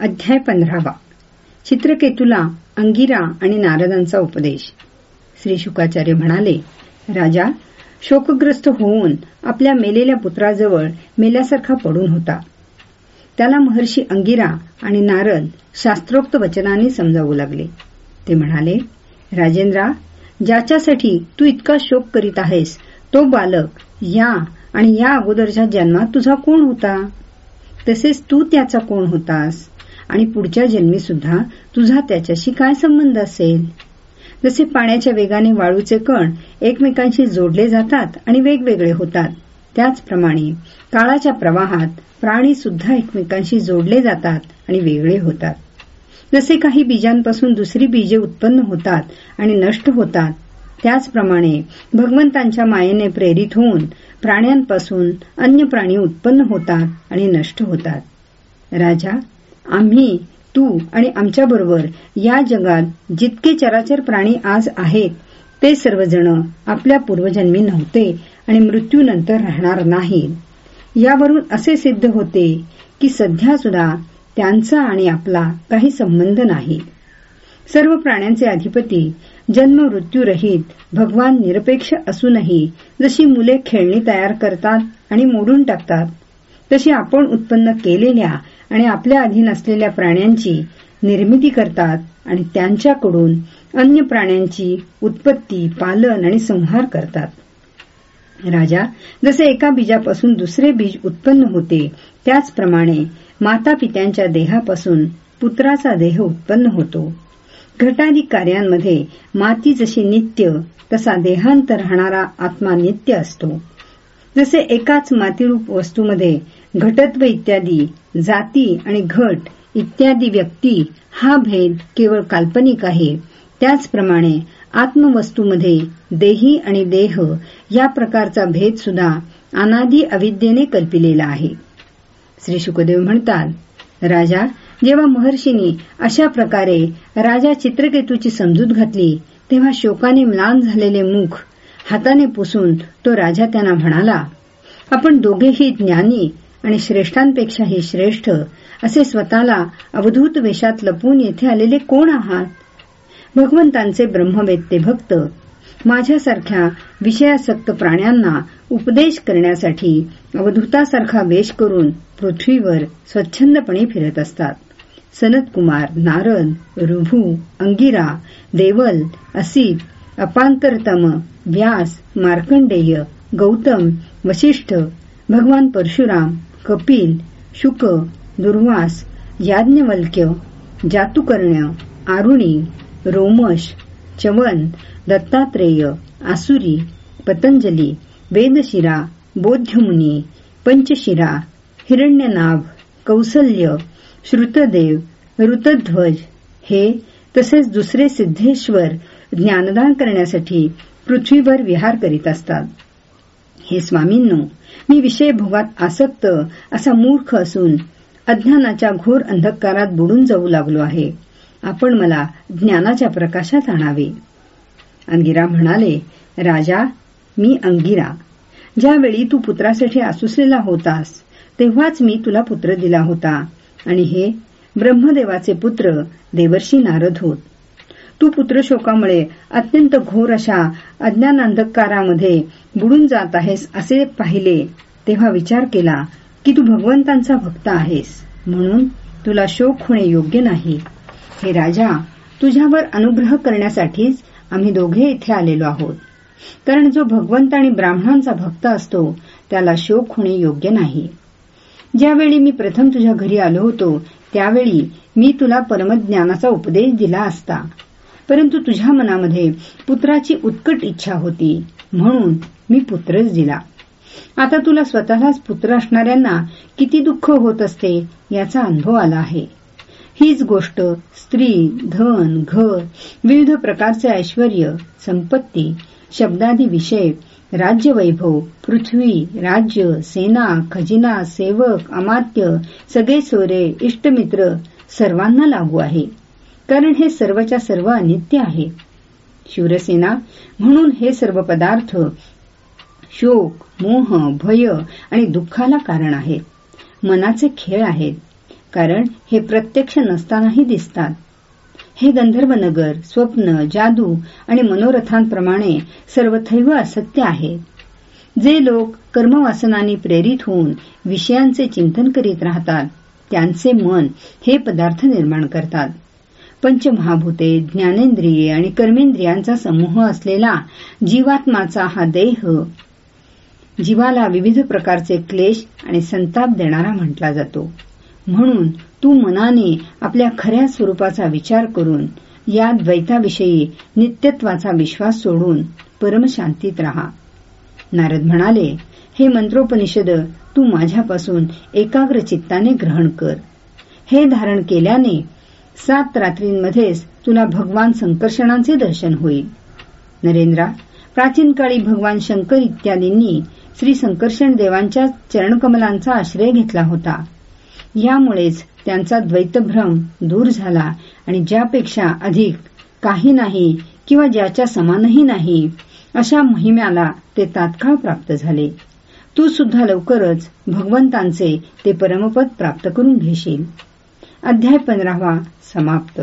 अध्याय पंधरावा. चित्रकेतूला अंगिरा आणि नारदांचा उपदेश. श्री शुकाचार्य म्हणाले राजा शोकग्रस्त होऊन आपल्या मेलेल्या पुत्राजवळ मेल्यासारखा पडून होता. त्याला महर्षी अंगिरा आणि नारद शास्त्रोक्त वचनाने समजावू लागले. ते म्हणाले राजेंद्रा ज्याच्यासाठी तू इतका शोक करीत आहेस तो बालक या आणि या अगोदरच्या जन्मात तुझा कोण होता? तसेच तू त्याचा कोण होतास? आणि पुढच्या जन्मी सुद्धा तुझा त्याच्याशी काय संबंध असेल? जसे पाण्याच्या वेगाने वाळूचे कण एकमेकांशी जोडले जातात आणि वेगवेगळे होतात. त्याचप्रमाणे काळाच्या प्रवाहात प्राणी सुद्धा एकमेकांशी जोडले जातात आणि वेगळे होतात. जसे काही बीजांपासून दुसरी बीजे उत्पन्न होतात आणि नष्ट होतात. त्याचप्रमाणे भगवंतांच्या मायेने प्रेरित होऊन प्राण्यांपासून अन्य प्राणी उत्पन्न होतात आणि नष्ट होतात. राजा आम्ही तू आणि आमच्याबरोबर या जगात जितके चराचर प्राणी आज आहेत ते सर्वजण आपल्या पूर्वजन्मी नव्हते आणि मृत्यूनंतर राहणार नाहीत. यावरून असे सिद्ध होते की सध्या सुद्धा त्यांचा आणि आपला काही संबंध नाही. सर्व प्राण्यांचे अधिपती जन्म मृत्यूरहित भगवान निरपेक्ष असूनही जशी मुले खेळणी तयार करतात आणि मोडून टाकतात तशी आपण उत्पन्न केलेल्या आणि आपल्या अधीन असलेल्या प्राण्यांची निर्मिती करतात आणि त्यांच्याकडून अन्य प्राण्यांची उत्पत्ती पालन आणि संहार करतात. राजा जसे एका बीजापासून दुसरे बीज उत्पन्न होते त्याचप्रमाणे माता पित्यांच्या देहापासून पुत्राचा देह उत्पन्न होतो. घटादी कार्यांमध्ये माती जशी नित्य तसा देहांत राहणारा आत्मा नित्य असतो. जसे एकाच मातीरूप वस्तूमध्ये घटत्व इत्यादी जाती आणि घट इत्यादी व्यक्ती हा भेद केवळ काल्पनिक आहे. त्याचप्रमाणे आत्मवस्तूमध्ये देही आणि देह या प्रकारचा भेद सुद्धा अनादी अविद्येने कल्पिलेला आहे. श्री शुकदेव म्हणतात राजा जेव्हा महर्षींनी अशा प्रकारे राजा चित्रकेतूची समजूत घातली तेव्हा शोकाने म्लान झालेले मुख हाताने पुसून तो राजा त्यांना म्हणाला आपण दोघेही ज्ञानी आणि श्रेष्ठांपेक्षाही श्रेष्ठ असे स्वतःला अवधूत वेशात लपून येथे आलेले कोण आहात? भगवंतांचे ब्रह्मवेत्ते भक्त माझ्यासारख्या विषयासक्त प्राण्यांना उपदेश करण्यासाठी अवधूतासारखा वेश करून पृथ्वीवर स्वच्छंदपणे फिरत असतात. सनतकुमार नारद रुभू अंगिरा देवल असित अपांतरतम व्यास मार्कंडेय गौतम वशिष्ठ भगवान परशुराम कपिल शुक दुर्वास याज्ञवल्क्य जातुकर्ण्य आरुणी रोमश चवन दत्तात्रेय आसुरी पतंजली वेदशिरा बोध्यमुनी पंचशिरा हिरण्यनाभ कौसल्य श्रुतदेव ऋतध्वज हे तसेच दुसरे सिद्धेश्वर ज्ञानदान करण्यासाठी पृथ्वीवर विहार करीत असतात. हे स्वामींनो मी विषय भोगात आसक्त असा मूर्ख असून अज्ञानाच्या घोर अंधकारात बुडून जाऊ लागलो आहे. आपण मला ज्ञानाच्या प्रकाशात आणावे. अंगिरा म्हणाले राजा मी अंगिरा. ज्यावेळी तू पुत्रासाठी आसुसलेला होतास तेव्हाच मी तुला पुत्र दिला होता. आणि हे ब्रह्मदेवाचे पुत्र देवर्षी नारद होत. तू पुत्रशोकामुळे अत्यंत घोर अशा अज्ञानांधकारामध्ये बुडून जात आहेस असे पाहिले तेव्हा विचार केला की तू भगवंतांचा भक्त आहेस म्हणून तुला शोक होणे योग्य नाही. हे राजा तुझ्यावर अनुग्रह करण्यासाठीच आम्ही दोघे इथे आलेलो आहोत. कारण जो भगवंत आणि ब्राह्मणांचा भक्त असतो त्याला शोक होणे योग्य नाही. ज्यावेळी मी प्रथम तुझ्या घरी आलो होतो त्यावेळी मी तुला परमज्ञानाचा उपदेश दिला असता. परंतु तुझ्या मनामध्ये पुत्राची उत्कट इच्छा होती. म्हणून मी पुत्रच दिला. आता तुला स्वतःलाच पुत्र असणाऱ्यांना किती दुःख होत असते याचा अनुभव आला आहे. हीच गोष्ट स्त्री धन घर विविध प्रकारचे ऐश्वर संपत्ती शब्दादी विषय राज्यवैभव पृथ्वी राज्य सेना खजिना सेवक अमात्य सगळे सोरे इष्टमित्र सर्वांना लागू आहे. कारण हे सर्वच्या सर्व अनित्य आहे. शिवसेना म्हणून हे सर्व पदार्थ शोक मोह भय आणि दुःखाला कारण आहेत मनाचे खेळ आहेत कारण हे प्रत्यक्ष नसतानाही दिसतात. हे गंधर्वनगर स्वप्न जादू आणि मनोरथांप्रमाणे सर्वथैव असत्य आहे. जे लोक कर्मवासनाने प्रेरित होऊन विषयांचे चिंतन करीत राहतात त्यांचे मन हे पदार्थ निर्माण करतात. पंचमहाभूते ज्ञानेंद्रिये आणि कर्मेंद्रियांचा समूह असलेला जीवात्माचा हा देह जीवाला विविध प्रकारचे क्लेश आणि संताप देणारा म्हटला जातो. म्हणून तू मनाने आपल्या खऱ्या स्वरूपाचा विचार करून या द्वैताविषयी नित्यत्वाचा विश्वास सोडून परमशांतीत राहा. नारद म्हणाले हे मंत्रोपनिषद तू माझ्यापासून एकाग्र चित्ताने ग्रहण कर. हे धारण केल्याने सात रात्रींमध्येच तुला भगवान संकर्षणांचे दर्शन होईल. नरेंद्रा प्राचीन काळी भगवान शंकर इत्यादींनी श्री संकर्षण देवांच्या चरणकमलांचा आश्रय घेतला होता. यामुळेच त्यांचा द्वैतभ्रम दूर झाला आणि ज्यापेक्षा अधिक काही नाही किंवा ज्याच्या समानही नाही अशा महिम्याला ते तात्काळ प्राप्त झाले. तू सुद्धा लवकरच भगवंतांचे ते परमपद प्राप्त करून घेशील. अध्याय पंधरावा समाप्त.